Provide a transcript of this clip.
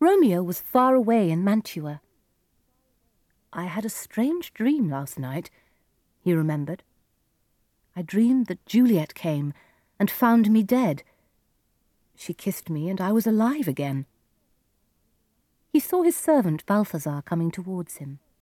Romeo was far away in Mantua. I had a strange dream last night, he remembered. I dreamed that Juliet came and found me dead. She kissed me and I was alive again. He saw his servant Balthazar coming towards him.